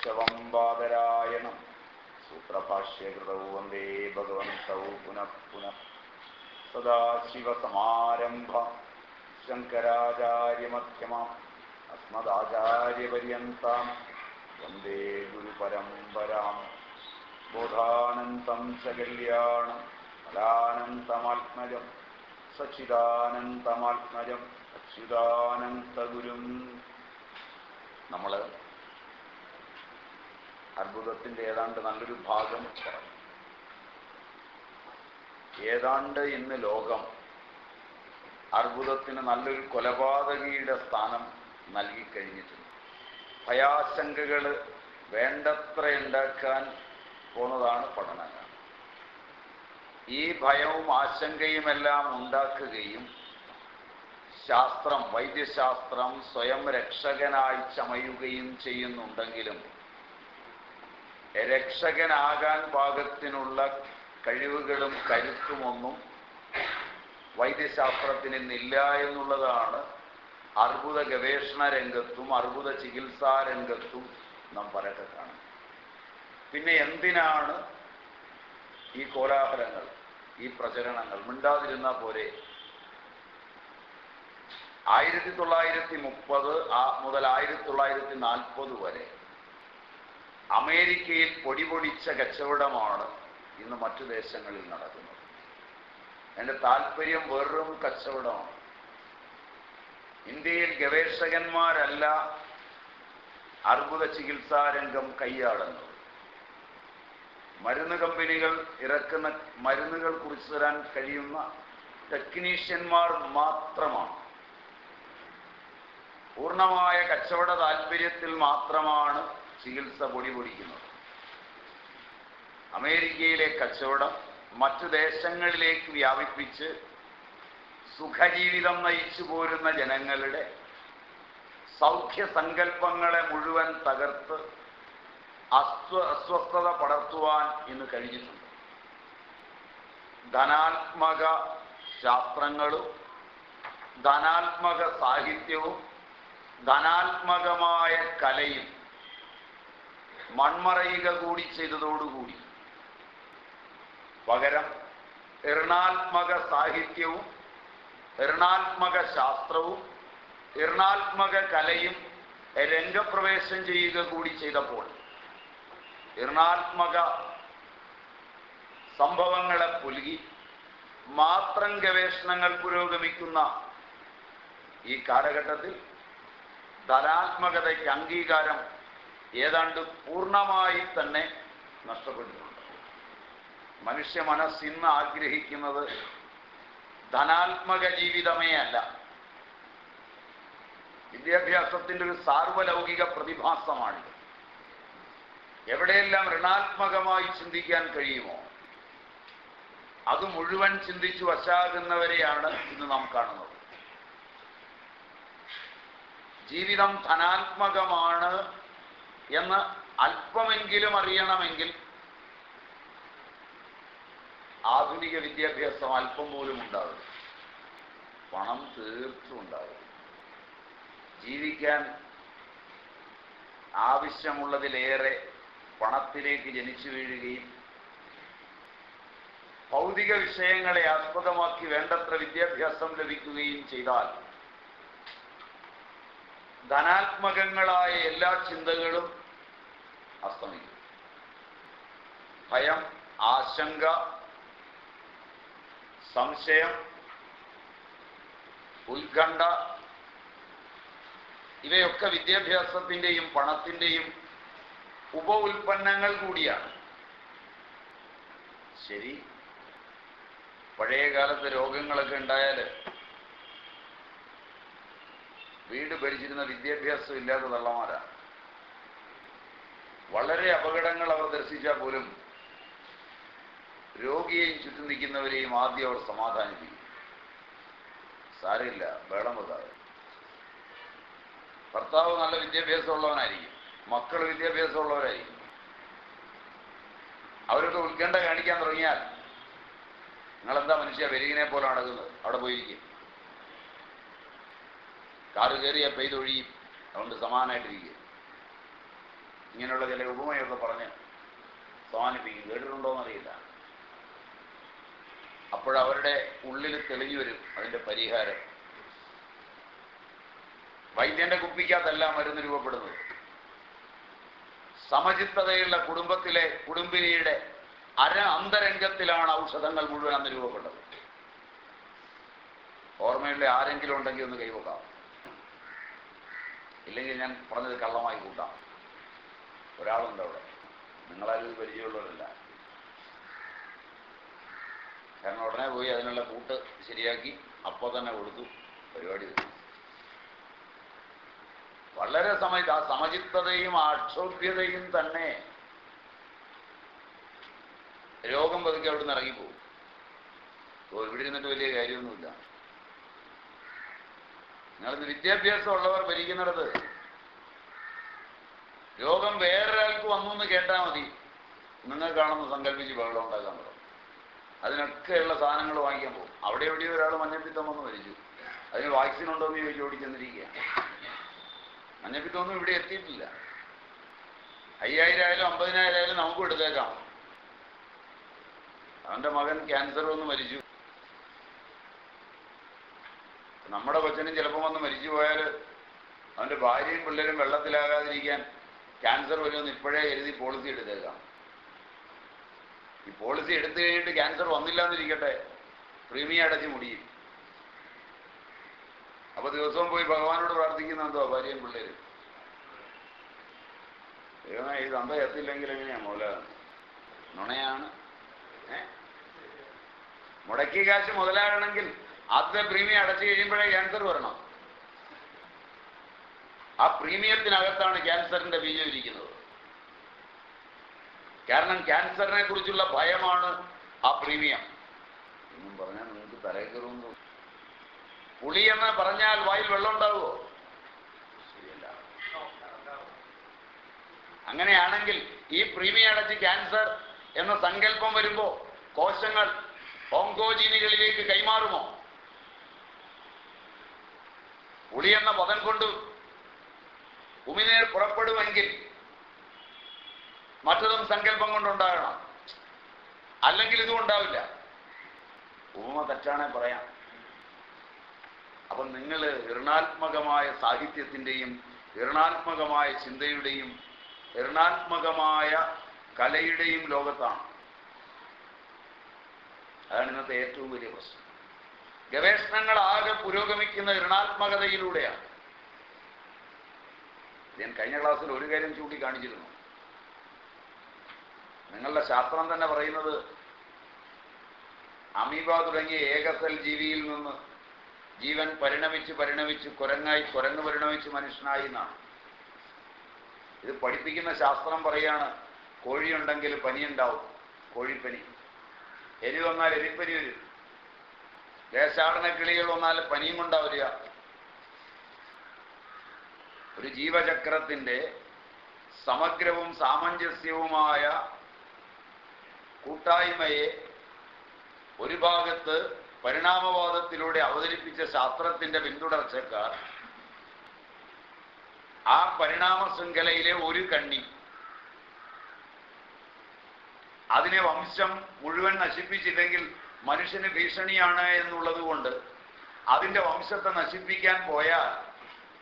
കേശവം ബാദരായണം സൂത്രഭാഷ്യകൃതൗ വന്ദേ ഭഗവന്തൗ പുനഃ പുനഃ. സദാശിവസമാരംഭ ശങ്കരാചാര്യമധ്യമ. അസ്മദാചാര്യപര്യന്താം. വന്ദേ ഗുരുപരമ്പരാം. ബോധാനന്തം ച കല്യാണം സച്ചിദാനന്ദമാത്മജം അച്യുതാനന്തഗുരും നമ്മൾ അർബുദത്തിന്റെ ഏതാണ്ട് നല്ലൊരു ഭാഗം പറഞ്ഞു ഏതാണ്ട് ഇന്ന് ലോകം അർബുദത്തിന് നല്ലൊരു കൊലപാതകിയുടെ സ്ഥാനം നൽകിക്കഴിഞ്ഞിട്ടുണ്ട് ഭയാശങ്കകൾ വേണ്ടത്ര ഉണ്ടാക്കാൻ പോണതാണ് പഠനങ്ങൾ. ഈ ഭയവും ആശങ്കയുമെല്ലാം ഉണ്ടാക്കുകയും ശാസ്ത്രം വൈദ്യശാസ്ത്രം സ്വയം രക്ഷകനായി ചമയുകയും ചെയ്യുന്നുണ്ടെങ്കിലും രക്ഷകനാകാൻ പാകത്തിനുള്ള കഴിവുകളും കരുത്തുമൊന്നും വൈദ്യശാസ്ത്രത്തിന് ഇന്നില്ല എന്നുള്ളതാണ്. അർബുദ ഗവേഷണ രംഗത്തും അർബുദ ചികിത്സാ രംഗത്തും നാം പലക്കെ കാണും പിന്നെ എന്തിനാണ് ഈ കോലാഹലങ്ങൾ ഈ പ്രചരണങ്ങൾ? മിണ്ടാതിരുന്ന പോലെ ആയിരത്തി തൊള്ളായിരത്തി മുപ്പത് മുതൽ ആയിരത്തി തൊള്ളായിരത്തി നാൽപ്പത് വരെ അമേരിക്കയിൽ പൊടിപൊടിച്ച കച്ചവടമാണ് ഇന്ന് മറ്റു ദേശങ്ങളിൽ നടക്കുന്നത്. എന്റെ താല്പര്യം വെറും കച്ചവടമാണ്. ഇന്ത്യയിൽ ഗവേഷകന്മാരല്ല അർബുദ ചികിത്സാ രംഗം കൈയാളുന്നത്. മരുന്ന് കമ്പനികൾ ഇറക്കുന്ന മരുന്നുകൾ കുറിച്ച് തരാൻ കഴിയുന്ന ടെക്നീഷ്യന്മാർ മാത്രമാണ്. പൂർണമായ കച്ചവട താല്പര്യത്തിൽ മാത്രമാണ് ചികിത്സ പൊടി പൊടിക്കുന്നത് അമേരിക്കയിലെ കച്ചവടം മറ്റു ദേശങ്ങളിലേക്ക് വ്യാപിപ്പിച്ച് സുഖജീവിതം നയിച്ചു പോരുന്ന ജനങ്ങളുടെ സൗഖ്യ സങ്കല്പങ്ങളെ മുഴുവൻ തകർത്ത് അസ്വ അസ്വസ്ഥത പടർത്തുവാൻ ഇന്ന് കഴിഞ്ഞിട്ടുണ്ട്. ധനാത്മക ശാസ്ത്രങ്ങളും ധനാത്മക സാഹിത്യവും ധനാത്മകമായ കലയും മൺമറയുക കൂടി ചെയ്തതോടുകൂടി. പകരം എറണാത്മക സാഹിത്യവും എറണാത്മക ശാസ്ത്രവും എറണാത്മക കലയും രംഗപ്രവേശം ചെയ്യുക കൂടി ചെയ്തപ്പോൾ എറണാത്മക സംഭവങ്ങളെ പുലുകി മാത്രം ഗവേഷണങ്ങൾ പുരോഗമിക്കുന്ന ഈ കാലഘട്ടത്തിൽ ധനാത്മകതയ്ക്ക് അംഗീകാരം ഏതാണ്ട് പൂർണമായി തന്നെ നഷ്ടപ്പെട്ടിട്ടുണ്ട്. മനുഷ്യ മനസ്സിന്ന് ആഗ്രഹിക്കുന്നത് ധനാത്മക ജീവിതമേ അല്ല. വിദ്യാഭ്യാസത്തിന്റെ ഒരു സാർവലൗകിക പ്രതിഭാസമാണിത് എവിടെയെല്ലാം ഋണാത്മകമായി ചിന്തിക്കാൻ കഴിയുമോ അത് മുഴുവൻ ചിന്തിച്ചു വശാകുന്നവരെയാണ് ഇന്ന് നാം കാണുന്നത്. ജീവിതം ധനാത്മകമാണ് എന്ന് അല്പമെങ്കിലും അറിയണമെങ്കിൽ ആധുനിക വിദ്യാഭ്യാസം അല്പം പോലും ഉണ്ടാകും പണം തീർത്തും ഉണ്ടാകും ജീവിക്കാൻ ആവശ്യമുള്ളതിലേറെ പണത്തിലേക്ക് ജനിച്ചു വീഴുകയും ഭൗതിക വിഷയങ്ങളെ ആസ്പദമാക്കി വേണ്ടത്ര വിദ്യാഭ്യാസം ലഭിക്കുകയും ചെയ്താൽ ധനാത്മകങ്ങളായ എല്ലാ ചിന്തകളും അസ്തമിക്കും. ഭയം ആശങ്ക സംശയം ഉത്കണ്ഠ ഇവയൊക്കെ വിദ്യാഭ്യാസത്തിന്റെയും പണത്തിന്റെയും ഉപ ഉൽപ്പന്നങ്ങൾ കൂടിയാണ്. ശരി പഴയ കാലത്ത് രോഗങ്ങളൊക്കെ ഉണ്ടായാൽ വീട് ഭരിച്ചിരുന്ന വിദ്യാഭ്യാസം ഇല്ലാത്ത തള്ളമാരാണ് വളരെ അപകടങ്ങൾ അവർ ദർശിച്ചാൽ പോലും രോഗിയെയും ചുറ്റും നിൽക്കുന്നവരെയും ആദ്യം അവർ സമാധാനിപ്പിക്കും. സാരമില്ല വേളം വെക്കാതെ. ഭർത്താവ് നല്ല വിദ്യാഭ്യാസമുള്ളവനായിരിക്കും. മക്കൾ വിദ്യാഭ്യാസമുള്ളവരായിരിക്കും. അവരൊക്കെ ഉത്കണ്ഠ കാണിക്കാൻ തുടങ്ങിയാൽ നിങ്ങളെന്താ മനുഷ്യ വെരുകിനെ പോലെ നടക്കുന്നത് അവിടെ പോയിരിക്കും. കാറ് കയറിയ പെയ്തൊഴിയും അതുകൊണ്ട് സമാനമായിട്ടിരിക്കുക ഇങ്ങനെയുള്ള ചില ഉപമയൊക്കെ പറഞ്ഞ് സമാനിപ്പിക്കും കേട്ടിട്ടുണ്ടോയെന്നറിയില്ല അപ്പോഴവരുടെ ഉള്ളിൽ തെളിഞ്ഞു വരും അതിന്റെ പരിഹാരം. വൈദ്യന്റെ കുപ്പിക്കകത്തല്ല മരുന്ന് രൂപപ്പെടുന്നത്. സമചിത്തതയുള്ള കുടുംബത്തിലെ കുടുംബിനിയുടെ അര അന്തരംഗത്തിലാണ് ഔഷധങ്ങൾ മുഴുവൻ അന്ന് രൂപപ്പെട്ടത്. ഓർമ്മയുള്ള ആരെങ്കിലും ഉണ്ടെങ്കിൽ ഒന്ന് കൈവക്കാം ഇല്ലെങ്കിൽ ഞാൻ പറഞ്ഞത് കള്ളമായി കൂട്ടാം. ഒരാളുണ്ട് അവിടെ നിങ്ങളാരും പരിചയമുള്ളവരല്ല. കാരണം ഉടനെ പോയി അതിനുള്ള കൂട്ട് ശരിയാക്കി അപ്പോൾ തന്നെ കൊടുത്തു പരിപാടി. വളരെ സമയത്ത് ആ സമചിത്തതയും ആക്ഷോഭ്യതയും തന്നെ രോഗം പതുക്കെ അവിടെ നിന്ന് ഇറങ്ങിപ്പോകും. ഓ ഇവിടെ ഇരുന്നിട്ട് വലിയ കാര്യമൊന്നുമില്ല. നിങ്ങളിന്ന് വിദ്യാഭ്യാസം ഉള്ളവർ ഭരിക്കുന്നിടത്ത് രോഗം വേറൊരാൾക്ക് വന്നു എന്ന് കേട്ടാൽ മതി. നിങ്ങൾക്കാണെന്ന് സങ്കല്പിച്ച് ബഹളം ഉണ്ടാക്കാൻ തുടങ്ങും അതിനൊക്കെയുള്ള സാധനങ്ങൾ വാങ്ങിക്കാൻ പോകും. അവിടെ എവിടെയോ ഒരാൾ മഞ്ഞപ്പിത്തം വന്ന് മരിച്ചു. അതിന് വാക്സിൻ ഉണ്ടോ എന്ന് ചോദിച്ചു ഓടിച്ചെന്നിരിക്കുക മഞ്ഞപ്പിത്തമൊന്നും ഇവിടെ എത്തിയിട്ടില്ല. അയ്യായിരം ആയാലും അമ്പതിനായിരം ആയാലും നമുക്ക് എടുത്തേക്കാം. അവന്റെ മകൻ ക്യാൻസർ വന്ന് മരിച്ചു. നമ്മുടെ കൊച്ചനും ചിലപ്പോൾ വന്ന് മരിച്ചു പോയാൽ അവന്റെ ഭാര്യയും പിള്ളേരും വെള്ളത്തിലാകാതിരിക്കാൻ ക്യാൻസർ വരുമെന്ന് ഇപ്പോഴേ എഴുതി പോളിസി എടുത്തേക്കാം. ഈ പോളിസി എടുത്തു കഴിഞ്ഞിട്ട് ക്യാൻസർ വന്നില്ല എന്നിരിക്കട്ടെ പ്രീമിയം അടച്ച് മുടിയും. അപ്പൊ ദിവസവും പോയി ഭഗവാനോട് പ്രാർത്ഥിക്കുന്ന എന്തോ ഭാര്യയും പിള്ളേരും? ദൈവമേ ഇത് തന്ത എത്തില്ലെങ്കിൽ എങ്ങനെയാ മോല നുണയാണ്. മുടക്കി കാശ് മുതലാകണമെങ്കിൽ ആദ്യത്തെ പ്രീമിയം അടച്ചു കഴിയുമ്പോഴേ ക്യാൻസർ വരണം. ആ പ്രീമിയത്തിനകത്താണ് ക്യാൻസറിന്റെ ബീജം ഇരിക്കുന്നത്. കാരണം ക്യാൻസറിനെ കുറിച്ചുള്ള ഭയമാണ് ആ പ്രീമിയം. എന്നും പറഞ്ഞാൽ നിങ്ങൾക്ക് തലകയറുന്നു പുളി എന്ന് പറഞ്ഞാൽ വായിൽ വെള്ളം ഉണ്ടാവുമോ? ശരിയല്ല. അങ്ങനെയാണെങ്കിൽ ഈ പ്രീമിയം അടച്ച് ക്യാൻസർ എന്ന സങ്കല്പം വരുമ്പോ കോശങ്ങൾ ഓങ്കോജീനികളിലേക്ക് കൈമാറുമോ? പുളി എന്ന പദം കൊണ്ട് ഉമിനീർ പുറപ്പെടുമെങ്കിൽ മറ്റതും സങ്കല്പം കൊണ്ടുണ്ടാകണം. അല്ലെങ്കിൽ ഇതും ഉണ്ടാവില്ല. ഉപമ തെറ്റാണെ പറയാം. അപ്പം നിങ്ങൾ ഋണാത്മകമായ സാഹിത്യത്തിന്റെയും ഋണാത്മകമായ ചിന്തയുടെയും ഋണാത്മകമായ കലയുടെയും ലോകത്താണ്. അതാണ് ഇന്നത്തെ ഏറ്റവും വലിയ പ്രശ്നം. ഗവേഷണങ്ങൾ ആകെ പുരോഗമിക്കുന്ന ഋണാത്മകതയിലൂടെയാണ്. ഞാൻ കഴിഞ്ഞ ക്ലാസ്സിൽ ഒരു കാര്യം ചൂണ്ടിക്കാണിച്ചിരുന്നു. നിങ്ങളുടെ ശാസ്ത്രം തന്നെ പറയുന്നത് അമീബ തുടങ്ങിയ ഏകസൽ ജീവിയിൽ നിന്ന് ജീവൻ പരിണമിച്ച് പരിണമിച്ച് കുരങ്ങായി കുരങ്ങ് പരിണമിച്ച് മനുഷ്യനായി എന്നാണ്. ഇത് പഠിപ്പിക്കുന്ന ശാസ്ത്രം പറയാണ് കോഴിയുണ്ടെങ്കിൽ പനിയുണ്ടാവും കോഴിപ്പനി. എലി വന്നാൽ എലിപ്പനി വരും. ദേശാടന കിളികൾ വന്നാൽ പനിയും കൊണ്ടാ വരിക. ഒരു ജീവചക്രത്തിന്റെ സമഗ്രവും സാമഞ്ജസ്യവുമായ കൂട്ടായ്മയെ ഒരു ഭാഗത്ത് പരിണാമവാദത്തിലൂടെ അവതരിപ്പിച്ച ശാസ്ത്രത്തിന്റെ പിന്തുടർച്ചക്കാർ ആ പരിണാമ ശൃംഖലയിലെ ഒരു കണ്ണി അതിനെ വംശം മുഴുവൻ നശിപ്പിച്ചില്ലെങ്കിൽ മനുഷ്യന് ഭീഷണിയാണ് എന്നുള്ളത് കൊണ്ട് അതിന്റെ വംശത്തെ നശിപ്പിക്കാൻ പോയാൽ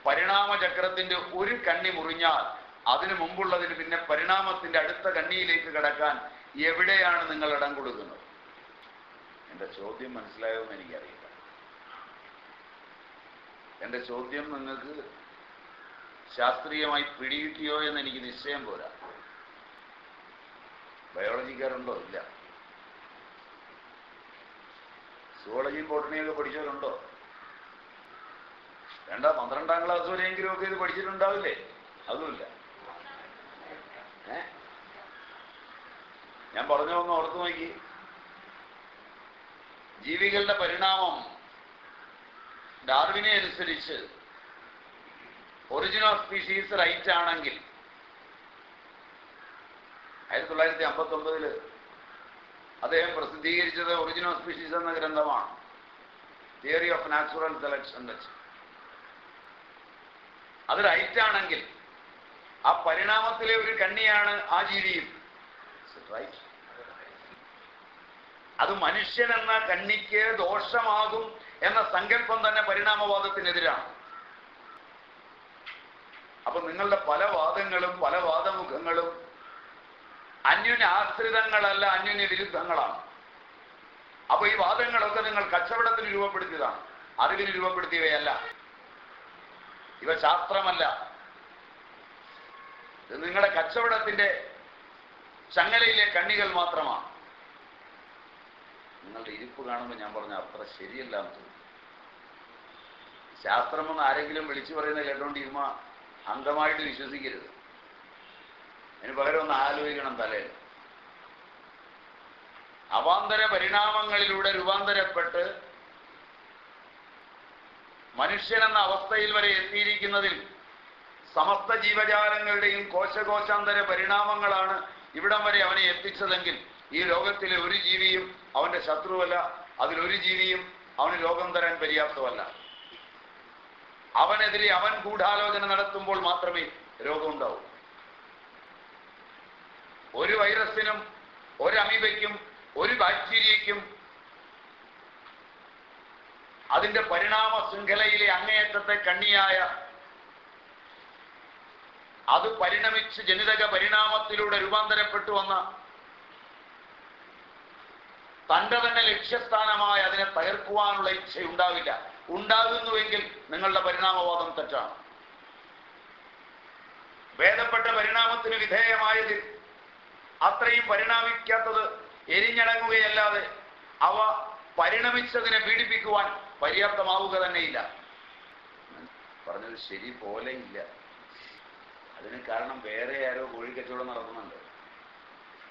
പരിണാമചക്രത്തിന്റെ ഒരു കണ്ണി മുറിഞ്ഞാൽ അതിനു മുമ്പുള്ളതിന് പിന്നെ പരിണാമത്തിന്റെ അടുത്ത കണ്ണിയിലേക്ക് കടക്കാൻ എവിടെയാണ് നിങ്ങൾ ഇടം കൊടുക്കുന്നത്? എന്റെ ചോദ്യം മനസ്സിലായോ എന്ന് എനിക്കറിയില്ല. എന്റെ ചോദ്യം നിങ്ങൾക്ക് ശാസ്ത്രീയമായി പിടികിട്ടിയോ എന്ന് എനിക്ക് നിശ്ചയം പോരാ. ബയോളജിക്കാരുണ്ടോ? ഇല്ല. സുവോളജിയും ബോട്ടണിയൊക്കെ പഠിച്ചവരുണ്ടോ? വേണ്ട പന്ത്രണ്ടാം ക്ലാസ് വരെയെങ്കിലും ഒക്കെ ഇത് പഠിച്ചിട്ടുണ്ടാവില്ലേ? അതുമില്ല. ഞാൻ പറഞ്ഞു ഒന്ന് ഓർത്തു നോക്കി. ജീവികളുടെ പരിണാമം ഡാർവിനെ അനുസരിച്ച് ഒറിജിൻ ഓഫ് സ്പീഷീസ് റൈറ്റ് ആണെങ്കിൽ ആയിരത്തി തൊള്ളായിരത്തി അമ്പത്തി ഒമ്പതിൽ അദ്ദേഹം പ്രസിദ്ധീകരിച്ചത് ഒറിജിൻ ഓഫ് സ്പീഷീസ് എന്ന ഗ്രന്ഥമാണ്. തിയറി ഓഫ് നാച്ചുറൽ സെലക്ഷൻ വെച്ച്. അത് റൈറ്റ് ആണെങ്കിൽ ആ പരിണാമത്തിലെ ഒരു കണ്ണിയാണ് ആ ജീവിയും. റൈറ്റ് അത് മനുഷ്യൻ എന്ന കണ്ണിക്ക് ദോഷമാകും എന്ന സങ്കല്പം തന്നെ പരിണാമവാദത്തിനെതിരാണ്. അപ്പൊ നിങ്ങളുടെ പല വാദങ്ങളും പല വാദമുഖങ്ങളും അന്യോന്യ ആശ്രിതങ്ങളല്ല അന്യോന്യ വിരുദ്ധങ്ങളാണ് അപ്പൊ ഈ വാദങ്ങളൊക്കെ നിങ്ങൾ കച്ചവടത്തിന് രൂപപ്പെടുത്തിയതാണ്. അറിവിന് രൂപപ്പെടുത്തിയവയല്ല. ഇവ ശാസ്ത്രമല്ല. ഇത് നിങ്ങളുടെ കച്ചവടത്തിന്റെ ചങ്ങലയിലെ കണ്ണികൾ മാത്രമാണ്. നിങ്ങളുടെ ഇരിപ്പ് കാണുമ്പോൾ ഞാൻ പറഞ്ഞ അത്ര ശരിയല്ല എന്ന് തോന്നുന്നു. ശാസ്ത്രമെന്ന് ആരെങ്കിലും വിളിച്ചു പറയുന്ന കേട്ടോണ്ട് ഇമ്മ അന്ധമായിട്ട് വിശ്വസിക്കരുത്. അതിന് പകരം ഒന്ന് ആലോചിക്കണം തലയിൽ അവാന്തര പരിണാമങ്ങളിലൂടെ രൂപാന്തരപ്പെട്ട് മനുഷ്യൻ എന്ന അവസ്ഥയിൽ വരെ എത്തിയിരിക്കുന്നതിൽ സമസ്ത ജീവജാലങ്ങളുടെയും കോശകോശാന്തര പരിണാമങ്ങളാണ് ഇവിടം വരെ അവനെ എത്തിച്ചതെങ്കിൽ ഈ ലോകത്തിലെ ഒരു ജീവിയും അവന്റെ ശത്രുവല്ല. അതിലൊരു ജീവിയും അവന് ലോകം തരാൻ പര്യാപ്തമല്ല. അവനെതിരെ അവൻ ഗൂഢാലോചന നടത്തുമ്പോൾ മാത്രമേ രോഗമുണ്ടാവൂ. ഒരു വൈറസിനും ഒരു അമീബയ്ക്കും ഒരു ബാക്ടീരിയയ്ക്കും അതിന്റെ പരിണാമ ശൃംഖലയിലെ അങ്ങേയറ്റത്തെ കണ്ണിയായ അത് പരിണമിച്ച് ജനിതക പരിണാമത്തിലൂടെ രൂപാന്തരപ്പെട്ടു വന്ന തന്റെ തന്നെ ലക്ഷ്യസ്ഥാനമായി അതിനെ തകർക്കുവാനുള്ള ഇച്ഛ ഉണ്ടാവില്ല ഉണ്ടാകുന്നുവെങ്കിൽ നിങ്ങളുടെ പരിണാമവാദം തെറ്റാണ്. ഭേദപ്പെട്ട പരിണാമത്തിന് വിധേയമായത് അത്രയും പരിണാമിക്കാത്തത് എരിഞ്ഞടങ്ങുകയല്ലാതെ അവ പരിണമിച്ചതിനെ പീഡിപ്പിക്കുവാൻ പര്യാപ്തമാവുക തന്നെയില്ല. പറഞ്ഞത് ശരി പോലെ ഇല്ല. അതിന് കാരണം വേറെ ആരോ കോഴിക്കച്ചവടം നടത്തുന്നുണ്ട്.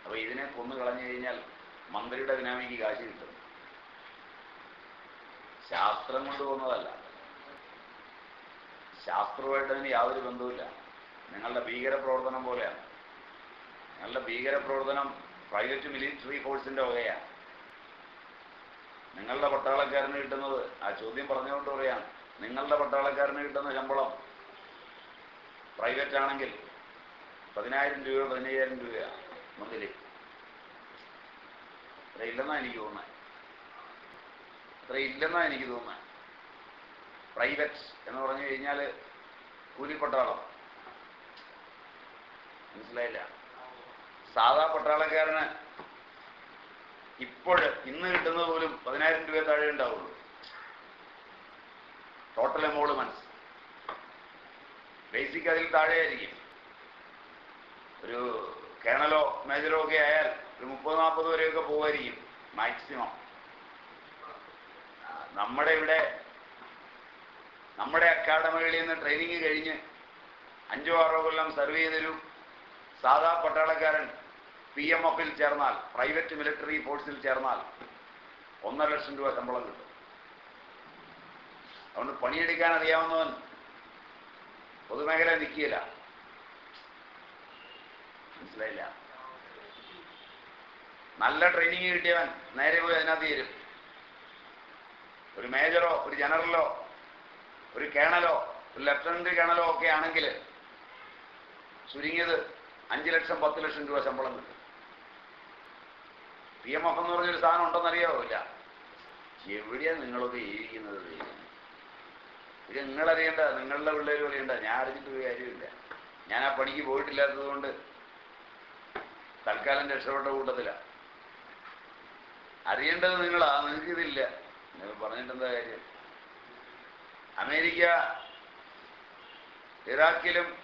അപ്പൊ ഇതിനെ കൊന്നു കളഞ്ഞു കഴിഞ്ഞാൽ മന്ത്രിയുടെ ദിനാമിക്ക് കാശ് കിട്ടും. ശാസ്ത്രം കൊണ്ട് പോകുന്നതല്ല ശാസ്ത്രവുമായിട്ട് അതിന് യാതൊരു ബന്ധവുമില്ല. നിങ്ങളുടെ ഭീകരപ്രവർത്തനം പോലെയാണ്. നിങ്ങളുടെ ഭീകരപ്രവർത്തനം പ്രൈവറ്റ് മിലിറ്ററി ഫോഴ്സിന്റെ വകയാണ്. നിങ്ങളുടെ പട്ടാളക്കാരന് കിട്ടുന്നത് ആ ചോദ്യം പറഞ്ഞുകൊണ്ട് പറയാം. നിങ്ങളുടെ പട്ടാളക്കാരന് കിട്ടുന്ന ശമ്പളം പ്രൈവറ്റ് ആണെങ്കിൽ പതിനായിരം രൂപ പതിനയ്യായിരം രൂപയാ മന്ത്ലി. അത്ര ഇല്ലെന്നാ എനിക്ക് തോന്നുന്നത് അത്ര ഇല്ലെന്നാ എനിക്ക് തോന്നുന്നത് പ്രൈവറ്റ് എന്ന് പറഞ്ഞു കഴിഞ്ഞാൽ കൂലിപ്പട്ടാളം. മനസ്സിലായില്ല? സാധാ പട്ടാളക്കാരന് ഇപ്പോൾ ഇന്ന് കിട്ടുന്നത് പോലും പതിനായിരം രൂപ താഴെ ഉണ്ടാവുള്ളൂ. ടോട്ടൽ എമൗണ്ട് മനസ്സ്. ബേസിക് അതിൽ താഴെയായിരിക്കും. ഒരു കേണലോ മേജറോ ഒക്കെ ആയാൽ ഒരു മുപ്പത് നാൽപ്പത് വരെയൊക്കെ പോകുമായിരിക്കും മാക്സിമം നമ്മുടെ ഇവിടെ നമ്മുടെ അക്കാഡമികളിൽ നിന്ന് ട്രെയിനിങ് കഴിഞ്ഞ് അഞ്ചോ ആറോ കൊല്ലം സർവ് ചെയ്തൊരു സാധാ പട്ടാളക്കാരൻ പി എം എഫിൽ ചേർന്നാൽ പ്രൈവറ്റ് മിലിറ്ററി ഫോഴ്സിൽ ചേർന്നാൽ ഒന്നര ലക്ഷം രൂപ ശമ്പളം കിട്ടും. അതുകൊണ്ട് പണിയെടുക്കാൻ അറിയാവുന്നവൻ പൊതുമേഖല നിൽക്കില്ല മനസ്സിലായില്ല? നല്ല ട്രെയിനിങ് കിട്ടിയവൻ നേരെ പോയി അതിനകത്ത് ചേരും. ഒരു മേജറോ ഒരു ജനറലോ ഒരു കേണലോ ഒരു ലഫ്റ്റനന്റ് കേണലോ ഒക്കെ ആണെങ്കിൽ ചുരുങ്ങിയത് അഞ്ച് ലക്ഷം പത്ത് ലക്ഷം രൂപ ശമ്പളം കിട്ടും. പി എം എഫ് എന്ന് പറഞ്ഞൊരു സാധനം ഉണ്ടെന്നറിയാവില്ല എവിടെയാണ് നിങ്ങളൊക്കെ ജീവിക്കുന്നത്? ഇത് നിങ്ങളറിയണ്ട നിങ്ങളുടെ പിള്ളേർ അറിയണ്ട. ഞാൻ അറിഞ്ഞിട്ട് ഒരു കാര്യമില്ല. ഞാൻ ആ പണിക്ക് പോയിട്ടില്ലാത്തത് കൊണ്ട് തൽക്കാലം രക്ഷപ്പെട്ട കൂട്ടത്തില. അറിയേണ്ടത് നിങ്ങളാ നിങ്ങൾക്ക് ഇതില്ല. നിങ്ങൾ പറഞ്ഞിട്ട് എന്താ കാര്യം? അമേരിക്ക ഇറാഖിലും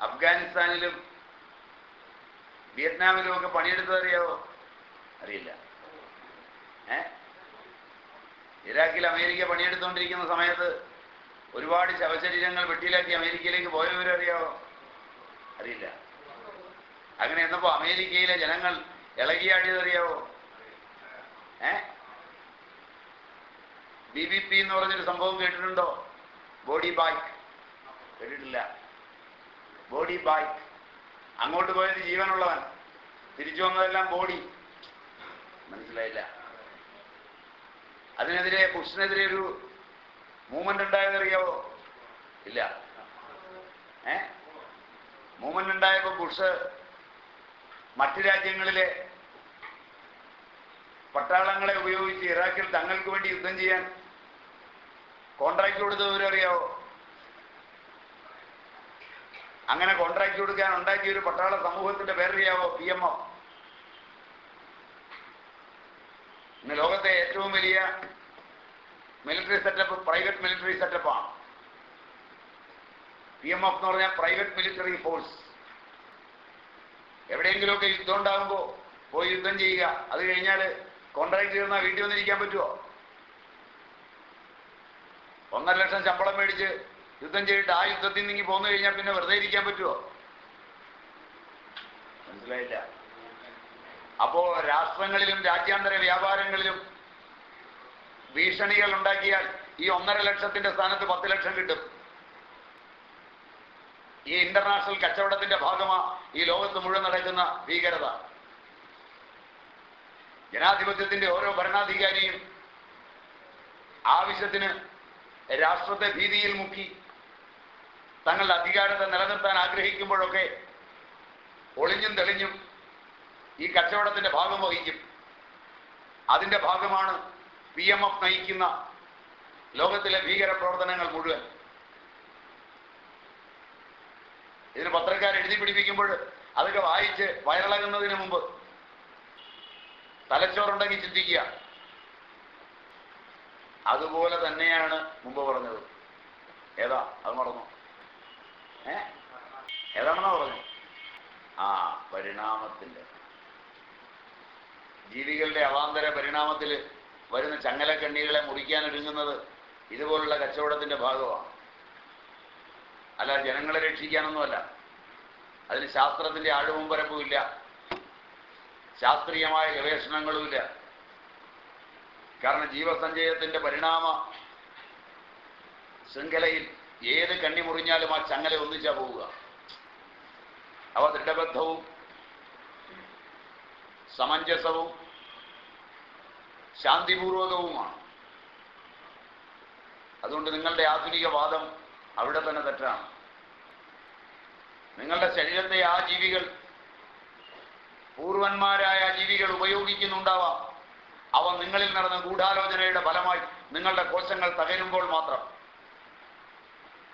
അഫ്ഗാനിസ്ഥാനിലും വിയറ്റ്നാമിലും ഒക്കെ പണിയെടുത്തത് അറിയാവോ അറിയില്ല. ഏ? ഇറാഖിൽ അമേരിക്ക പണിയെടുത്തുകൊണ്ടിരിക്കുന്ന സമയത്ത് ഒരുപാട് ശവശരീരങ്ങൾ വെട്ടിയിലാക്കി അമേരിക്കയിലേക്ക് പോയ വിവരം അറിയാവോ അറിയില്ല. അങ്ങനെ എന്നപ്പോ അമേരിക്കയിലെ ജനങ്ങൾ ഇളകിയാടിയതറിയാവോ? ഏ? ബി ബി പി എന്ന് പറഞ്ഞൊരു സംഭവം കേട്ടിട്ടുണ്ടോ? Body bike. കേട്ടിട്ടില്ല. Body bike. അങ്ങോട്ട് പോയത് ജീവനുള്ളവൻ. തിരിച്ചു വന്നതെല്ലാം ബോഡി. മനസ്സിലായില്ല. അതിനെതിരെ ബുഷിനെതിരെ ഒരു മൂവ്മെന്റ് ഉണ്ടായതറിയാവോ ഇല്ല. ഏ? മൂവ്മെന്റ് ഉണ്ടായപ്പോൾ ബുഷ് മറ്റു രാജ്യങ്ങളിലെ പട്ടാളങ്ങളെ ഉപയോഗിച്ച് ഇറാഖിൽ തങ്ങൾക്ക് വേണ്ടി യുദ്ധം ചെയ്യാൻ കോൺട്രാക്ട് കൊടുത്തത് അറിയാവോ അങ്ങനെ കോൺട്രാക്ട് കൊടുക്കാൻ ഉണ്ടാക്കിയ ഒരു പട്ടാള സമൂഹത്തിന്റെ പേരറിയാവോ? പി എം എഫ് ഇന്ന് ലോകത്തെ ഏറ്റവും വലിയ മിലിറ്ററി സെറ്റപ്പ് പ്രൈവറ്റ് മിലിറ്ററി സെറ്റപ്പാണ് പി എം എഫ് എന്ന് പറഞ്ഞാൽ പ്രൈവറ്റ് മിലിറ്ററി ഫോഴ്സ് എവിടെയെങ്കിലുമൊക്കെ യുദ്ധം ഉണ്ടാകുമ്പോൾ പോയി യുദ്ധം ചെയ്യുക. അത് കഴിഞ്ഞാൽ കോൺട്രാക്ട് തീർന്നാൽ വീട്ടിൽ വന്നിരിക്കാൻ പറ്റുമോ ഒന്നര ലക്ഷം ശമ്പളം മേടിച്ച് യുദ്ധം ചെയ്തിട്ട് ആ യുദ്ധത്തിൽ നിന്ന് പോന്നു കഴിഞ്ഞാൽ പിന്നെ വെറുതെ ഇരിക്കാൻ പറ്റുമോ മനസ്സിലായില്ല. അപ്പോ രാഷ്ട്രങ്ങളിലും രാജ്യാന്തര വ്യാപാരങ്ങളിലും ഭീഷണികൾ ഉണ്ടാക്കിയാൽ ഈ ഒന്നര ലക്ഷത്തിന്റെ സ്ഥാനത്ത് പത്ത് ലക്ഷം കിട്ടും. ഈ ഇന്റർനാഷണൽ കച്ചവടത്തിന്റെ ഭാഗമാ ഈ ലോകത്ത് മുഴുവൻ നടക്കുന്ന ഭീകരത. ജനാധിപത്യത്തിന്റെ ഓരോ ഭരണാധികാരിയും ആവശ്യത്തിന് രാഷ്ട്രത്തെ ഭീതിയിൽ മുക്കി തങ്ങളുടെ അധികാരത്തെ നിലനിർത്താൻ ആഗ്രഹിക്കുമ്പോഴൊക്കെ ഒളിഞ്ഞും തെളിഞ്ഞും ഈ കച്ചവടത്തിന്റെ ഭാഗം വഹിക്കും. അതിന്റെ ഭാഗമാണ് പി എം എഫ് നയിക്കുന്ന ലോകത്തിലെ ഭീകര പ്രവർത്തനങ്ങൾ മുഴുവൻ. ഇതിന് പത്രക്കാർ എഴുതി പിടിപ്പിക്കുമ്പോൾ അതൊക്കെ വായിച്ച് വയറിളകുന്നതിന് മുമ്പ് തലച്ചോറുണ്ടെങ്കിൽ ചിന്തിക്കുക. അതുപോലെ തന്നെയാണ് മുമ്പ് പറഞ്ഞത്. ഏതാ? അത് മറന്നു? ഏ? ഏതാണെന്നാ പറഞ്ഞു ആ പരിണാമത്തിന്റെ ജീവികളുടെ അവാന്തര പരിണാമത്തിൽ വരുന്ന ചങ്ങലക്കണ്ണികളെ മുറിക്കാൻ ഒരുങ്ങുന്നത് ഇതുപോലുള്ള കച്ചവടത്തിന്റെ ഭാഗമാണ്. അല്ല ജനങ്ങളെ രക്ഷിക്കാനൊന്നുമല്ല. അതിന് ശാസ്ത്രത്തിന്റെ ആഴവും ശാസ്ത്രീയമായ ഗവേഷണങ്ങളുമില്ല. കാരണം ജീവസഞ്ചയത്തിന്റെ പരിണാമ ശൃംഖലയിൽ ഏത് കണ്ണി മുറിഞ്ഞാലും ആ ചങ്ങല ഒന്നിച്ചാ പോവുക. അവ ദൃഢബദ്ധവും സമഞ്ജസവും ശാന്തിപൂർവകവുമാണ്. അതുകൊണ്ട് നിങ്ങളുടെ ആധുനിക വാദം അവിടെ തന്നെ തെറ്റാണ്. നിങ്ങളുടെ ശരീരത്തെ ആ ജീവികൾ പൂർവന്മാരായ ജീവികൾ ഉപയോഗിക്കുന്നുണ്ടാവാം. അവ നിങ്ങളിൽ നടന്ന ഗൂഢാലോചനയുടെ ഫലമായി നിങ്ങളുടെ കോശങ്ങൾ തകരുമ്പോൾ മാത്രം.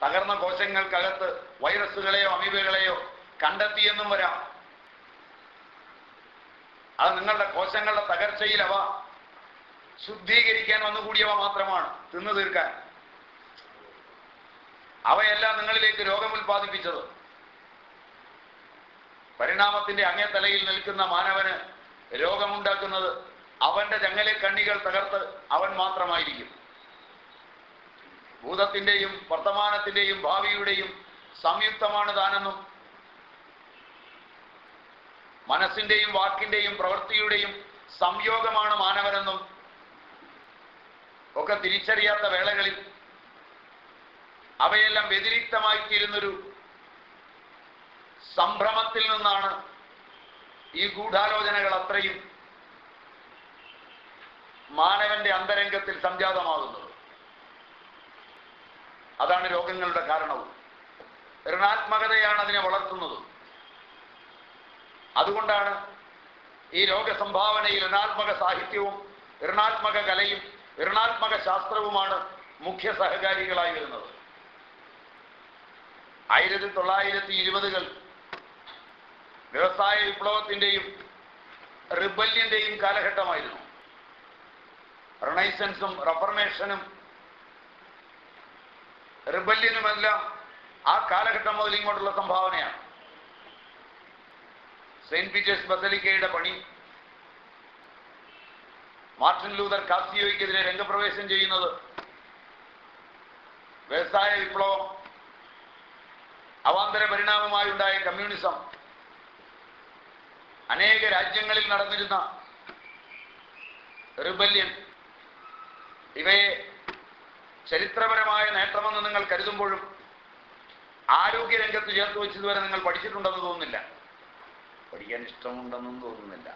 തകർന്ന കോശങ്ങൾക്കകത്ത് വൈറസുകളെയോ അമീബകളെയോ കണ്ടെത്തിയെന്നും വരാം. അത് നിങ്ങളുടെ കോശങ്ങളുടെ തകർച്ചയിൽ അവ ശുദ്ധീകരിക്കാൻ വന്നുകൂടിയവ മാത്രമാണ് തിന്നു തീർക്കാൻ. അവയെല്ലാം നിങ്ങളിലേക്ക് രോഗം ഉൽപ്പാദിപ്പിച്ചത് പരിണാമത്തിന്റെ അങ്ങേ തലയിൽ നിൽക്കുന്ന മാനവന് രോഗമുണ്ടാക്കുന്നത് അവന്റെ ചങ്ങലെ കണ്ണികൾ തകർത്ത് അവൻ മാത്രമായിരിക്കും. ഭൂതത്തിന്റെയും വർത്തമാനത്തിന്റെയും ഭാവിയുടെയും സംയുക്തമാണ് താനെന്നും മനസ്സിന്റെയും വാക്കിന്റെയും പ്രവൃത്തിയുടെയും സംയോഗമാണ് മാനവനെന്നും ഒക്കെ തിരിച്ചറിയാത്ത വേളകളിൽ അവയെല്ലാം വ്യതിരിക്തമായിത്തീരുന്നൊരു സംഭ്രമത്തിൽ നിന്നാണ് ഈ ഗൂഢാലോചനകൾ അത്രയും മാനവന്റെ അന്തരംഗത്തിൽ സംജാതമാകുന്നത്. അതാണ് രോഗങ്ങളുടെ കാരണവും. ഋണാത്മകതയാണ് അതിനെ വളർത്തുന്നത്. അതുകൊണ്ടാണ് ഈ രോഗസംഭാവനയിൽ ഋണാത്മക സാഹിത്യവും ഋണാത്മക കലയും ഋണാത്മക ശാസ്ത്രവുമാണ് മുഖ്യ സഹകാരികളായി വരുന്നത്. ആയിരത്തി തൊള്ളായിരത്തി ഇരുപതുകൾ വ്യവസായ വിപ്ലവത്തിന്റെയും റിബല്യന്റെയും കാലഘട്ടമായിരുന്നു. റണൈസൻസും റഫർമേഷനും റിബല്യനുമെല്ലാം ആ കാലഘട്ടം മുതൽ ഇങ്ങോട്ടുള്ള സംഭാവനയാണ്. സെയിന്റ് പീറ്റേഴ്സ് ബസലിക്കയുടെ പണി മാർട്ടിൻ ലൂതർ കാസിയോയ്ക്കെതിരെ രംഗപ്രവേശം ചെയ്യുന്നത്. വ്യവസായ വിപ്ലവം അവാന്തര പരിണാമമായി ഉണ്ടായ കമ്മ്യൂണിസം അനേക രാജ്യങ്ങളിൽ നടന്നിരുന്ന റിബല്യൻ ഇവയെ ചരിത്രപരമായ നേട്ടമെന്ന് നിങ്ങൾ കരുതുമ്പോഴും ആരോഗ്യരംഗത്ത് ചേർത്ത് വെച്ചതുവരെ നിങ്ങൾ പഠിച്ചിട്ടുണ്ടെന്ന് തോന്നുന്നില്ല. പഠിക്കാൻ ഇഷ്ടമുണ്ടെന്നും തോന്നുന്നില്ല.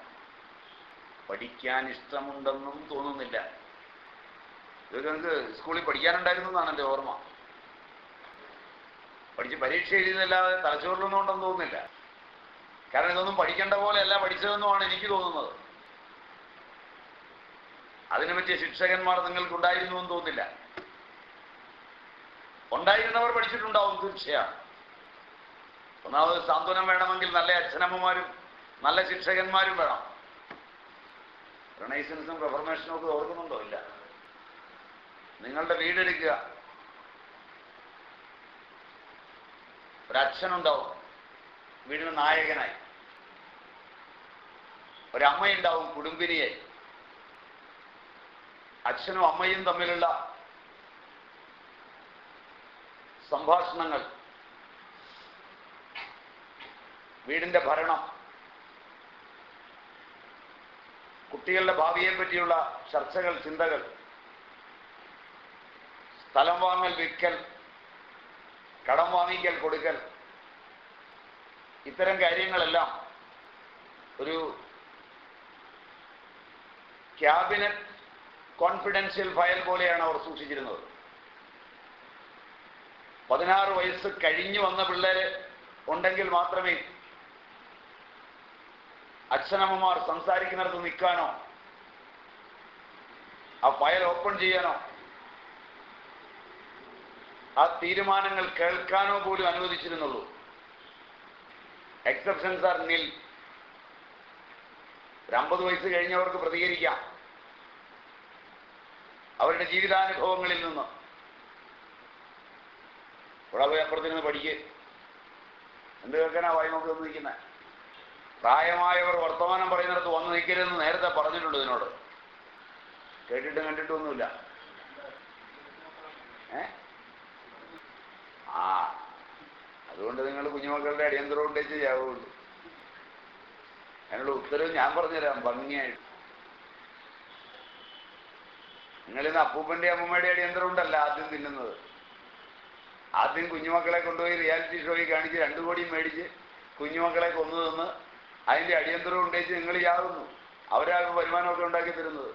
പഠിക്കാൻ ഇഷ്ടമുണ്ടെന്നും തോന്നുന്നില്ല. ഇതൊക്കെ നിങ്ങൾക്ക് സ്കൂളിൽ പഠിക്കാനുണ്ടായിരുന്നു എന്നാണ് എന്റെ ഓർമ്മ? പഠിച്ച് പരീക്ഷ എഴുതുന്നല്ലാതെ തലച്ചോറിലൊന്നും ഉണ്ടെന്ന് തോന്നുന്നില്ല. കാരണം ഇതൊന്നും പഠിക്കേണ്ട പോലെയല്ല പഠിച്ചതെന്നുമാണ് എനിക്ക് തോന്നുന്നത്. അതിനു പറ്റിയ ശിക്ഷകന്മാർ നിങ്ങൾക്ക് ഉണ്ടായിരുന്നു എന്ന് തോന്നില്ല ഉണ്ടായിരുന്നവർ പഠിച്ചിട്ടുണ്ടാവും തീർച്ചയാണ് ഒന്നാമത് സാന്ത്വനം വേണമെങ്കിൽ നല്ല അച്ഛനമ്മമാരും നല്ല ശിക്ഷകന്മാരും വേണം. റിണൈസൻസും റെഫർമേഷനും ഒക്കെ ഓർക്കുന്നുണ്ടോ? ഇല്ല. നിങ്ങളുടെ വീടെടുക്കുക. ഒരച്ഛനുണ്ടാവും. വീടിന് നായകനായി. ഒരമ്മയുണ്ടാവും കുടുംബിനിയായി. അച്ഛനും അമ്മയും തമ്മിലുള്ള സംഭാഷണങ്ങൾ. വീടിന്റെ ഭരണം. കുട്ടികളുടെ ഭാവിയെ പറ്റിയുള്ള ചർച്ചകൾ ചിന്തകൾ. സ്ഥലം വാങ്ങൽ വിൽക്കൽ കടം വാങ്ങിക്കൽ കൊടുക്കൽ. ഇത്തരം കാര്യങ്ങളെല്ലാം ഒരു ക്യാബിനറ്റ് കോൺഫിഡൻഷ്യൽ ഫയൽ പോലെയാണ് അവർ സൂക്ഷിച്ചിരുന്നത്. പതിനാറ് വയസ്സ് കഴിഞ്ഞു വന്ന പിള്ളേർ ഉണ്ടെങ്കിൽ മാത്രമേ അച്ഛനമ്മമാർ സംസാരിക്കുന്നിടത്ത് നിൽക്കാനോ ആ ഫയൽ ഓപ്പൺ ചെയ്യാനോ ആ തീരുമാനങ്ങൾ കേൾക്കാനോ പോലും അനുവദിച്ചിരുന്നുള്ളൂ. എക്സെപ്ഷൻസ് ആർ നിൽ ഒരു അമ്പത് വയസ്സ് കഴിഞ്ഞവർക്ക് പ്രതികരിക്കാം. അവരുടെ ജീവിതാനുഭവങ്ങളിൽ നിന്ന്. ഇവിടെ പോയി അപ്പുറത്തിരുന്ന് പഠിക്ക്. എന്ത് കേൾക്കാനാ വായി നോക്കി വന്ന് നിൽക്കുന്നത് പ്രായമായവർ വർത്തമാനം പറയുന്നിടത്ത് വന്ന് നിൽക്കരുതെന്ന് നേരത്തെ പറഞ്ഞിട്ടുണ്ട് ഇതിനോട്. കേട്ടിട്ടും കണ്ടിട്ടൊന്നുമില്ല ഏ? ആ അതുകൊണ്ട് നിങ്ങൾ കുഞ്ഞുമക്കളുടെ അടിയന്തരം ഉണ്ടേച്ച് ചെയ്യാവുള്ളൂ അതിനുള്ള ഉത്തരവ് ഞാൻ പറഞ്ഞുതരാം ഭംഗിയായിട്ട്. നിങ്ങളിന്ന് അപ്പൂപ്പന്റെ അമ്മമ്മയുടെ അടിയന്തരം ഉണ്ടല്ല ആദ്യം തിന്നുന്നത്. ആദ്യം കുഞ്ഞുമക്കളെ കൊണ്ടുപോയി റിയാലിറ്റി ഷോയിൽ കാണിച്ച് രണ്ടു കോടിയും മേടിച്ച് കുഞ്ഞുമക്കളെ കൊന്നു തന്ന് അതിന്റെ അടിയന്തരം ഉണ്ടേച്ച് നിങ്ങൾ യാതുന്നു അവരാണ് വരുമാനമൊക്കെ ഉണ്ടാക്കി തരുന്നത്.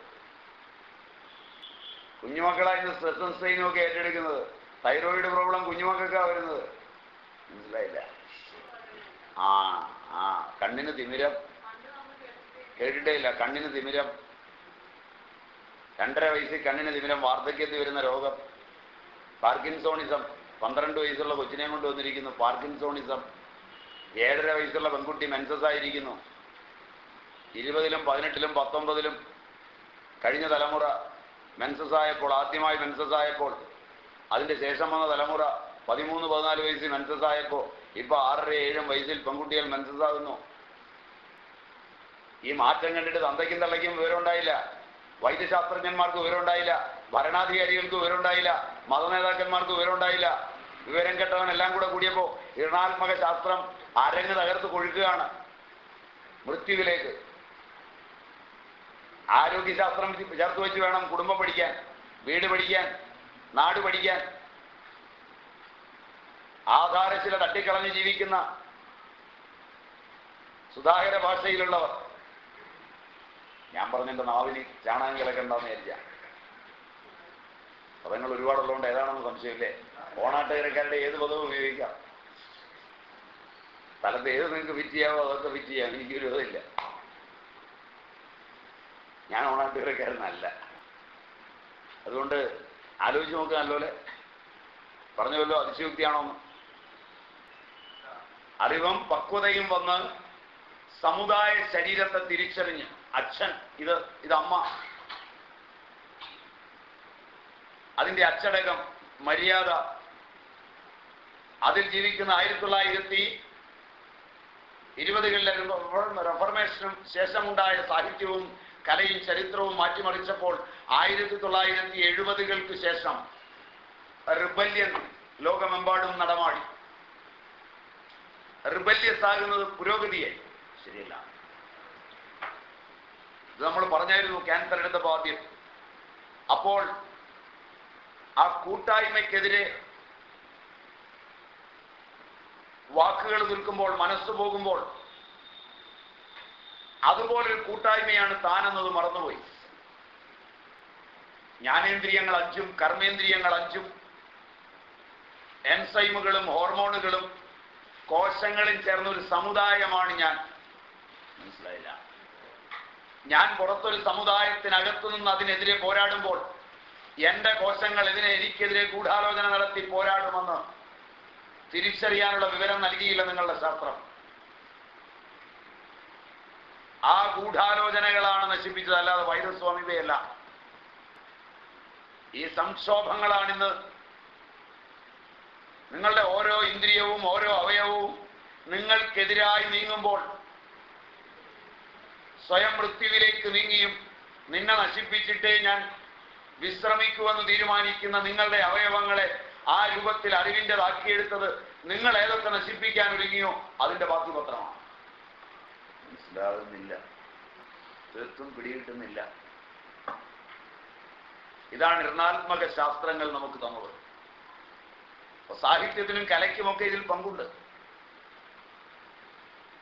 കുഞ്ഞുമക്കളായിരുന്നു സ്ട്രെസ്സും സ്ട്രെയിനും ഒക്കെ ഏറ്റെടുക്കുന്നത്. തൈറോയിഡ് പ്രോബ്ലം കുഞ്ഞുമക്കൾക്കാണ് വരുന്നത്. മനസ്സിലായില്ല? ആ ആ കണ്ണിന് തിമിരം. കേട്ടിട്ടേ ഇല്ല കണ്ണിന് തിമിരം. രണ്ടര വയസ്സിൽ കണ്ണിന് തിമിരം വാർദ്ധക്യത്തിൽ വരുന്ന രോഗം. പാർക്കിൻസോണിസം. പന്ത്രണ്ട് വയസ്സുള്ള കൊച്ചിനെയും കൊണ്ട് വന്നിരിക്കുന്നു. പാർക്കിൻസോണിസം. ഏഴര വയസ്സുള്ള പെൺകുട്ടി മെൻസസ് ആയിരിക്കുന്നു. ഇരുപതിലും പതിനെട്ടിലും പത്തൊമ്പതിലും കഴിഞ്ഞ തലമുറ മെൻസസ് ആയപ്പോൾ ആദ്യമായി മെൻസസ് ആയപ്പോൾ അതിന്റെ ശേഷം വന്ന തലമുറ പതിമൂന്ന് പതിനാല് വയസ്സിൽ മെൻസസ് ആയപ്പോൾ ഇപ്പൊ ആറര ഏഴും വയസ്സിൽ പെൺകുട്ടികൾ മെൻസസ് ആകുന്നു. ഈ മാറ്റം കണ്ടിട്ട് തന്തയ്ക്കും തള്ളയ്ക്കും വിവരമുണ്ടായില്ല. വൈദ്യശാസ്ത്രജ്ഞന്മാർക്ക് വിവരമുണ്ടായില്ല. ഭരണാധികാരികൾക്ക് വിവരമുണ്ടായില്ല. മതനേതാക്കന്മാർക്ക് വിവരമുണ്ടായില്ല. വിവരം എല്ലാം കൂടെ കൂടിയപ്പോൾ ഋണാത്മക ശാസ്ത്രം അരങ്ങ് തകർത്ത് കൊഴുക്കുകയാണ് മൃത്യുവിലേക്ക്. ആരോഗ്യശാസ്ത്രം ചേർത്ത് വെച്ച് വേണം കുടുംബം പഠിക്കാൻ വീട് പഠിക്കാൻ നാട് പഠിക്കാൻ. ആധാരശില തട്ടിക്കളഞ്ഞ് ജീവിക്കുന്ന സുധാകര ഭാഷയിലുള്ളവർ. ഞാൻ പറഞ്ഞെന്റെ നാവിന് ചാണകം കിളക്കണ്ടെന്ന് വിചാരിച്ച. പദങ്ങൾ ഒരുപാടുള്ളതുകൊണ്ട് ഏതാണെന്ന് സംശയമില്ലേ? ഓണാട്ടുകാരക്കാരുടെ ഏത് പദവും ഉപയോഗിക്കാം. സ്ഥലത്ത് ഏത് നിങ്ങൾക്ക് ഫിറ്റ് ചെയ്യാവോ? അതൊക്കെ ഫിറ്റ് ചെയ്യാം. എനിക്കൊരു ഇതില്ല ഞാൻ ഓണാട്ടുകാരക്കാരനല്ല അതുകൊണ്ട് ആലോചിച്ച് നോക്കുക നല്ലപോലെ. പറഞ്ഞുവല്ലോ അതിശയോക്തിയാണോ അറിവും പക്വതയും വന്ന് സമുദായ ശരീരത്തെ തിരിച്ചറിഞ്ഞ് അച്ഛൻ ഇത് ഇത് അമ്മ. അതിന്റെ അച്ചടകം മര്യാദ. അതിൽ ജീവിക്കുന്ന ആയിരത്തി തൊള്ളായിരത്തി ഇരുപതുകളിലെ റെഫർമേഷനും ശേഷമുണ്ടായ സാഹിത്യവും കലയും ചരിത്രവും മാറ്റിമറിച്ചപ്പോൾ ആയിരത്തി തൊള്ളായിരത്തി എഴുപതുകൾക്ക് ശേഷം റിബല്യൻ ലോകമെമ്പാടും നടമാടി. റിബല്യസ് ആകുന്നത് പുരോഗതിയെ. ശരിയല്ല. ഇത് നമ്മൾ പറഞ്ഞായിരുന്നു ക്യാൻസർ എടുത്തപ്പോൾ അപ്പോൾ ആ കൂട്ടായ്മയ്ക്കെതിരെ വാക്കുകൾ നിൽക്കുമ്പോൾ മനസ്സ് പോകുമ്പോൾ അതുപോലൊരു കൂട്ടായ്മയാണ് താനെന്നത് മറന്നുപോയി. ജ്ഞാനേന്ദ്രിയങ്ങൾ അഞ്ചും കർമ്മേന്ദ്രിയങ്ങൾ അഞ്ചും എൻസൈമുകളും ഹോർമോണുകളും കോശങ്ങളും ചേർന്ന ഒരു സമുദായമാണ് ഞാൻ. മനസ്സിലായില്ല. ഞാൻ പുറത്തൊരു സമുദായത്തിനകത്തു നിന്ന് അതിനെതിരെ പോരാടുമ്പോൾ എന്റെ കോശങ്ങൾ ഇതിനെ എനിക്കെതിരെ ഗൂഢാലോചന നടത്തി പോരാടുമെന്ന് തിരിച്ചറിയാനുള്ള വിവരം നൽകിയില്ല നിങ്ങളുടെ ശാസ്ത്രം. ആ ഗൂഢാലോചനകളാണ് നശിപ്പിച്ചത്. അല്ലാതെ വൈറസ് സ്വാമിതയല്ല ഈ സംക്ഷോഭങ്ങളാണിന്ന് നിങ്ങളുടെ ഓരോ ഇന്ദ്രിയവും ഓരോ അവയവവും നിങ്ങൾക്കെതിരായി നീങ്ങുമ്പോൾ സ്വയം മൃത്യുവിലേക്ക് നീങ്ങിയും നിന്നെ നശിപ്പിച്ചിട്ടേ ഞാൻ വിശ്രമിക്കുമെന്ന് തീരുമാനിക്കുന്ന നിങ്ങളുടെ അവയവങ്ങളെ ആ രൂപത്തിൽ അറിവിന്റെതാക്കിയെടുത്തത് നിങ്ങൾ ഏതൊക്കെ നശിപ്പിക്കാൻ ഒരുങ്ങിയോ അതിന്റെ ബാക്കി പത്രമാണ്. മനസ്സിലാകുന്നില്ല. തീർത്തും പിടികിട്ടുന്നില്ല. ഇതാണ് ഋണാത്മക ശാസ്ത്രങ്ങൾ നമുക്ക് തന്നത്. സാഹിത്യത്തിനും കലയ്ക്കുമൊക്കെ ഇതിൽ പങ്കുണ്ട്.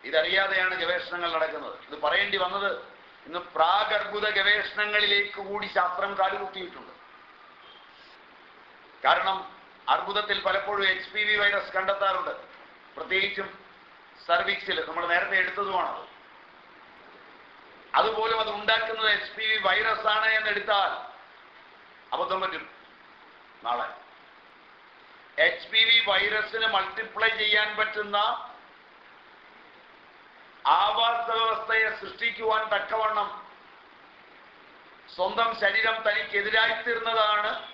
ഇതറിയാതെയാണ് ഗവേഷണങ്ങൾ നടക്കുന്നത്. ഇത് പറയേണ്ടി വന്നത് ഇന്ന് പ്രാഗർഭുത ഗവേഷണങ്ങളിലേക്ക് കൂടി ശാസ്ത്രം കാലുകുത്തിയിട്ടുണ്ട്. കാരണം അർബുദത്തിൽ പലപ്പോഴും എച്ച് പി വി വൈറസ് കണ്ടെത്താറുണ്ട്. പ്രത്യേകിച്ചും സർവിക്സിൽ നമ്മൾ നേരത്തെ എടുത്തതുമാണത്. അതുപോലും അത് ഉണ്ടാക്കുന്നത് എച്ച് പി വി വൈറസ് ആണ് എന്നെടുത്താൽ അബദ്ധം പറ്റും. നാളെ. എച്ച് പി വി വൈറസിന് മൾട്ടിപ്ലൈ ചെയ്യാൻ പറ്റുന്ന ആവാസ വ്യവസ്ഥയെ സൃഷ്ടിക്കുവാൻ തക്കവണ്ണം സ്വന്തം ശരീരം തനിക്കെതിരായി തീർന്നതാണ്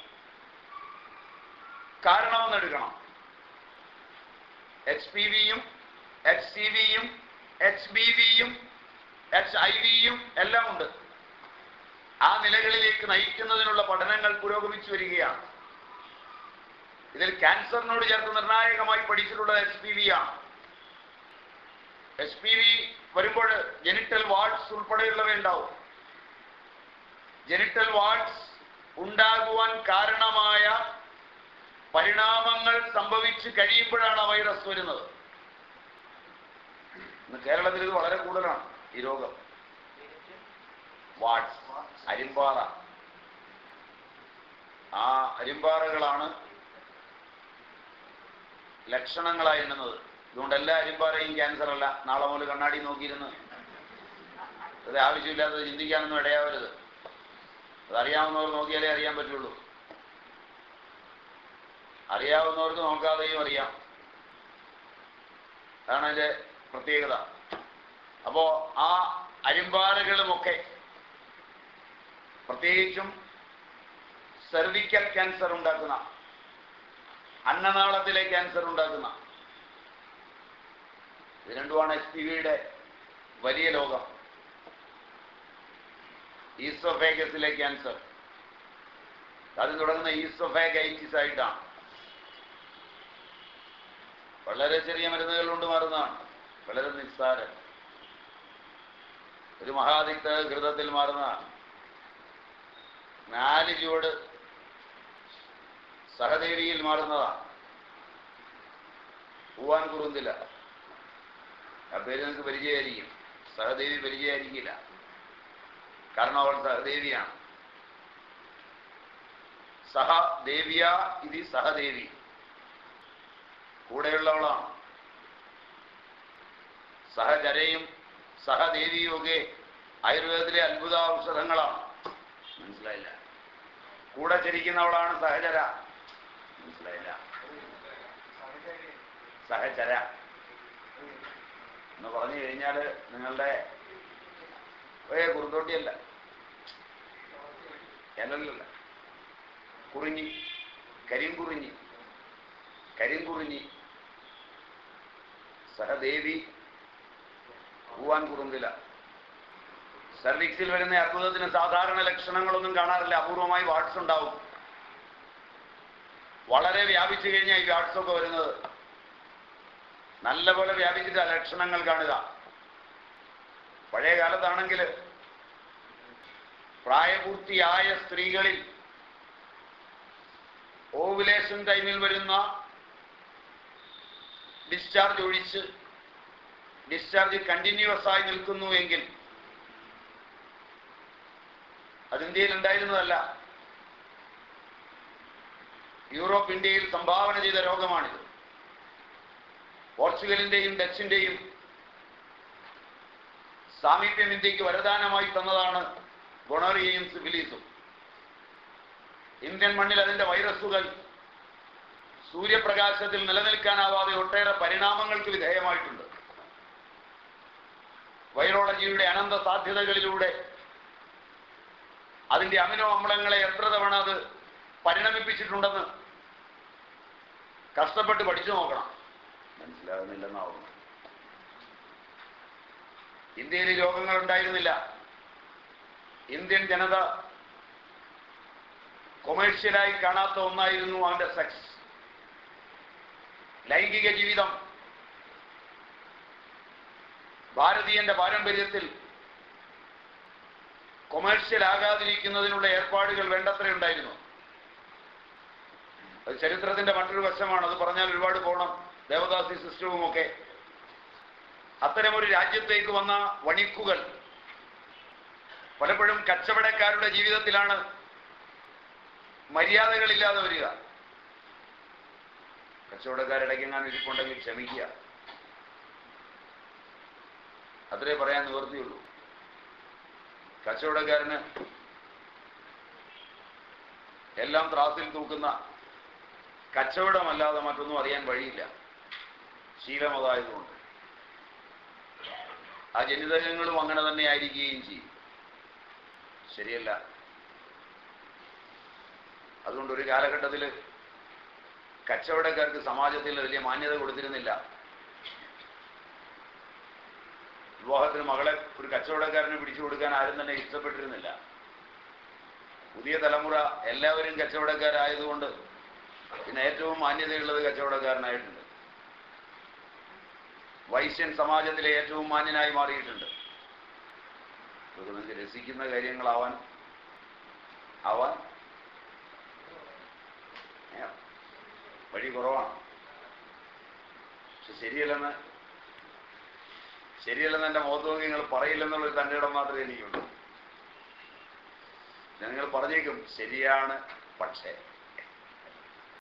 കാരണമെന്നെടുക്കണം. എച്ച് പി വിയും എച്ച് സി വിയും എച്ച് ബി വിയും എച്ച് ഐ വിയും എല്ലാം ഉണ്ട് ആ നിലകളിലേക്ക് നയിക്കുന്നതിനുള്ള പഠനങ്ങൾ പുരോഗമിച്ചു വരികയാണ്. ഇതിൽ ക്യാൻസറിനോട് ചേർത്ത് നിർണായകമായി പഠിച്ചിട്ടുള്ളത് എച്ച് പി വി ആണ്. എച്ച് പി വി വരുമ്പോൾ ജെനിറ്റൽ വാൾസ് ഉൾപ്പെടെയുള്ളവ ഉണ്ടാവും. ജെനിറ്റൽ വാൾസ് ഉണ്ടാകുവാൻ കാരണമായ പരിണാമങ്ങൾ സംഭവിച്ച് കഴിയുമ്പോഴാണ് വൈറസ് വരുന്നത്. ഇന്ന് കേരളത്തിൽ ഇത് വളരെ കൂടുതലാണ് ഈ രോഗം. വാട്സ് അരിമ്പാറ. ആ അരിമ്പാറകളാണ് ലക്ഷണങ്ങളായി എണ്ണുന്നത് ഇതുകൊണ്ട് എല്ലാ അരിമ്പാറയും ക്യാൻസർ അല്ല. നാളെ മുതൽ കണ്ണാടി നോക്കിയിരുന്ന്. അത് ആവശ്യമില്ലാത്തത് ചിന്തിക്കാനൊന്നും ഇടയാവരുത്. അതറിയാവുന്നവർ നോക്കിയാലേ അറിയാൻ പറ്റുള്ളൂ. അറിയാവുന്നവർക്ക് നോക്കാതെയും അറിയാം. അതാണ് അതിന്റെ പ്രത്യേകത. അപ്പോ ആ അരിമ്പാടുകളുമൊക്കെ പ്രത്യേകിച്ചും സെർവിക്കൽ ക്യാൻസർ ഉണ്ടാക്കുന്ന അന്നനാളത്തിലെ ക്യാൻസർ ഉണ്ടാക്കുന്ന ഇത് രണ്ടുമാണ് എസ് പി വിയുടെ വലിയ ലോകം. ഈസോഫേഗസിലെ ക്യാൻസർ അത് തുടങ്ങുന്ന ഈസോഫേഗൈറ്റിസ് ആയിട്ടാണ് വളരെ ചെറിയ മരുന്നുകൾ കൊണ്ട് മാറുന്നതാണ്. വളരെ നിസ്സാരം. ഒരു മഹാദിക്ത ഘൃതത്തിൽ മാറുന്നതാണ്. നാല് ചുവട് സഹദേവിയിൽ മാറുന്നതാണ്. പൂവാൻ കുറുന്നില്ല ആ പേര് നിങ്ങൾക്ക് പരിചയമായിരിക്കും. സഹദേവി പരിചയമായിരിക്കില്ല. കാരണം അവൾ സഹദേവിയാണ്. സഹദേവിയ ഇത് സഹദേവി. കൂടെയുള്ളവളാണ്. സഹചരയും സഹദേവിയും ഒക്കെ ആയുർവേദത്തിലെ അത്ഭുത ഔഷധങ്ങളാണ് മനസ്സിലായില്ല? കൂടെ ചരിക്കുന്നവളാണ് സഹചര. മനസ്സിലായില്ല? സഹചര. എന്ന് പറഞ്ഞു കഴിഞ്ഞാൽ നിങ്ങളുടെ ഏ കുറുന്തോട്ടിയല്ല. എല്ലല്ല കുറിഞ്ഞി കരിങ്കുറിഞ്ഞി കരിങ്കുറിഞ്ഞി സഹദേവി പൂവാൻ കുറുന്തില സർവിക്സിൽ വരുന്ന അർബുദത്തിന് സാധാരണ ലക്ഷണങ്ങളൊന്നും കാണാറില്ല. അപൂർവമായി വാട്സ് ഉണ്ടാവും. വളരെ വ്യാപിച്ചു കഴിഞ്ഞാൽ ഈ വാട്സ് ഒക്കെ വരുന്നത്. നല്ലപോലെ വ്യാപിച്ചിട്ട് ലക്ഷണങ്ങൾ കാണുക. പഴയ കാലത്താണെങ്കിൽ പ്രായപൂർത്തിയായ സ്ത്രീകളിൽ ഓവുലേഷൻ ടൈമിൽ വരുന്ന ഡിസ്ചാർജ് ഒഴിച്ച് ഡിസ്ചാർജ് കണ്ടിന്യൂസ് ആയി നിൽക്കുന്നു എങ്കിൽ അത് ഇന്ത്യയിൽ ഉണ്ടായിരുന്നതല്ല. യൂറോപ്പ് ഇന്ത്യയിൽ സംഭാവന ചെയ്ത രോഗമാണിത്. പോർച്ചുഗലിന്റെയും ഡച്ചിന്റെയും സാമീപ്യം ഇന്ത്യയ്ക്ക് വരദാനമായി തന്നതാണ് ഗൊണോറിയയും സിഫിലീസും ഇന്ത്യൻ മണ്ണിൽ അതിന്റെ വൈറസുകൾ സൂര്യപ്രകാശത്തിൽ നിലനിൽക്കാനാവാതെ ഒട്ടേറെ പരിണാമങ്ങൾക്ക് വിധേയമായിട്ടുണ്ട്. വൈറോളജിയുടെ അനന്ത സാധ്യതകളിലൂടെ അതിന്റെ അമിനോ അമ്ലങ്ങളെ എത്ര തവണ അത് പരിണമിപ്പിച്ചിട്ടുണ്ടെന്ന് കഷ്ടപ്പെട്ട് പഠിച്ചു നോക്കണം. മനസ്സിലാകുന്നില്ലെന്നാവുന്നു. ഇന്ത്യയിൽ രോഗങ്ങൾ ഉണ്ടായിരുന്നില്ല. ഇന്ത്യൻ ജനത കൊമേഴ്ഷ്യലായി കാണാത്ത ഒന്നായിരുന്നു അവന്റെ സെക്സ് ലൈംഗിക ജീവിതം. ഭാരതീയന്റെ പാരമ്പര്യത്തിൽ കൊമേഴ്ഷ്യൽ ആകാതിരിക്കുന്നതിനുള്ള ഏർപ്പാടുകൾ വേണ്ടത്ര ഉണ്ടായിരുന്നു. അത് ചരിത്രത്തിന്റെ മറ്റൊരു വശമാണ്. അത് പറഞ്ഞാൽ ഒരുപാട് പോണം ദേവദാസി സിസ്റ്റവും ഒക്കെ. അത്തരമൊരു രാജ്യത്തേക്ക് വന്ന വണിക്കുകൾ പലപ്പോഴും കച്ചവടക്കാരുടെ ജീവിതത്തിലാണ് മര്യാദകളില്ലാതെ വരിക. കച്ചവടക്കാരിടയ്ക്കെങ്ങാൻ ഇരിപ്പുണ്ടെങ്കിൽ ക്ഷമിക്കുക. അത്രേ പറയാൻ നിവർത്തിയുള്ളൂ കച്ചവടക്കാരന് എല്ലാം ത്രാസിൽ തൂക്കുന്ന കച്ചവടമല്ലാതെ മറ്റൊന്നും അറിയാൻ വഴിയില്ല. ശീലമതായതുകൊണ്ട് ആ ജനിതകങ്ങളും അങ്ങനെ തന്നെ ആയിരിക്കുകയും ചെയ്യും. ശരിയല്ല. അതുകൊണ്ട് ഒരു കാലഘട്ടത്തിൽ കച്ചവടക്കാർക്ക് സമാജത്തിൽ വലിയ മാന്യത കൊടുത്തിരുന്നില്ല. വിവാഹത്തിന് മകളെ ഒരു കച്ചവടക്കാരന് പിടിച്ചു കൊടുക്കാൻ ആരും തന്നെ ഇഷ്ടപ്പെട്ടിരുന്നില്ല. പുതിയ തലമുറ എല്ലാവരും കച്ചവടക്കാരായതുകൊണ്ട് പിന്നെ ഏറ്റവും മാന്യതയുള്ളത് കച്ചവടക്കാരനായിട്ടുണ്ട്. വൈശ്യൻ സമാജത്തിലെ ഏറ്റവും മാന്യനായി മാറിയിട്ടുണ്ട്. നിങ്ങൾക്ക് രസിക്കുന്ന കാര്യങ്ങളാവാൻ ആവാൻ? വഴി കുറവാണ് പക്ഷെ ശരിയല്ലെന്ന് ശരിയല്ലെന്ന് എന്റെ മുഖത്ത് നോക്കി നിങ്ങൾ പറയില്ലെന്നുള്ളൊരു തന്റെ ഇടം മാത്രമേ എനിക്കുള്ളൂ. നിങ്ങൾ പറഞ്ഞേക്കും ശരിയാണ് പക്ഷേ.